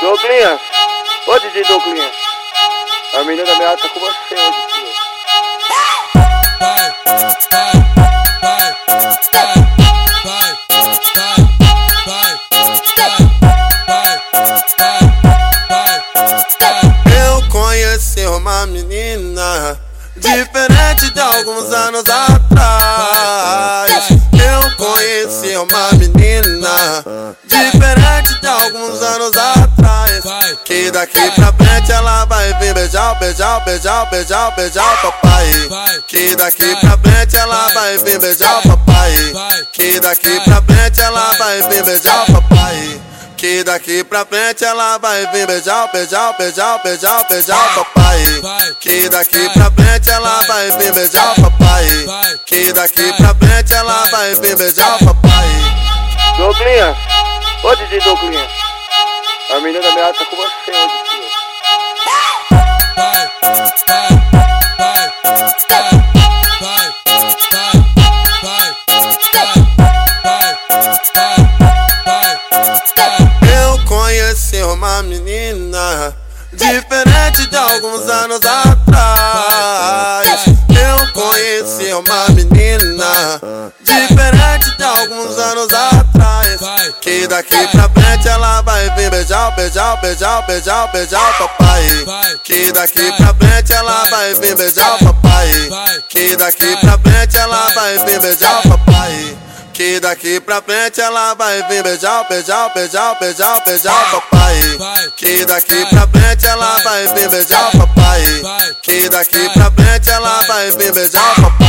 Douglinha, ô DJ Douglinha, a menina minha tá com você hoje, Eu conheci uma menina diferente de alguns anos atrás. Eu conheci uma menina diferente de alguns anos atrás. Que daqui pra frente ela vai vir beijar, beijar, beijar, beijar, beijar o papai. Que daqui pra frente ela vai vir beijar o papai. Que daqui pra frente ela vai vir beijar o papai. Que daqui pra frente ela vai vir beijar, beijar, beijar, beijar, beijar o papai. Que daqui pra frente ela vai vir beijar o papai. Que daqui pra frente ela vai vir beijar o papai. Douglinha, ô DJ Douglinha, a menina da minha tá com você hoje, vai, Eu conheci uma menina diferente de alguns anos atrás. Eu conheci uma menina diferente de alguns anos atrás. Que daqui pra frente ela vai vir beijar, beijar, beijar, beijar, beijar o papai. Que daqui pra frente ela vai vir beijar o papai. Que daqui pra frente ela vai vir beijar o papai. Que daqui pra frente ela vai vir beijar, beijar, beijar, beijar, beijar o papai. Que daqui pra frente ela vai vir beijar o papai. Que daqui pra frente ela vai vir beijar o papai.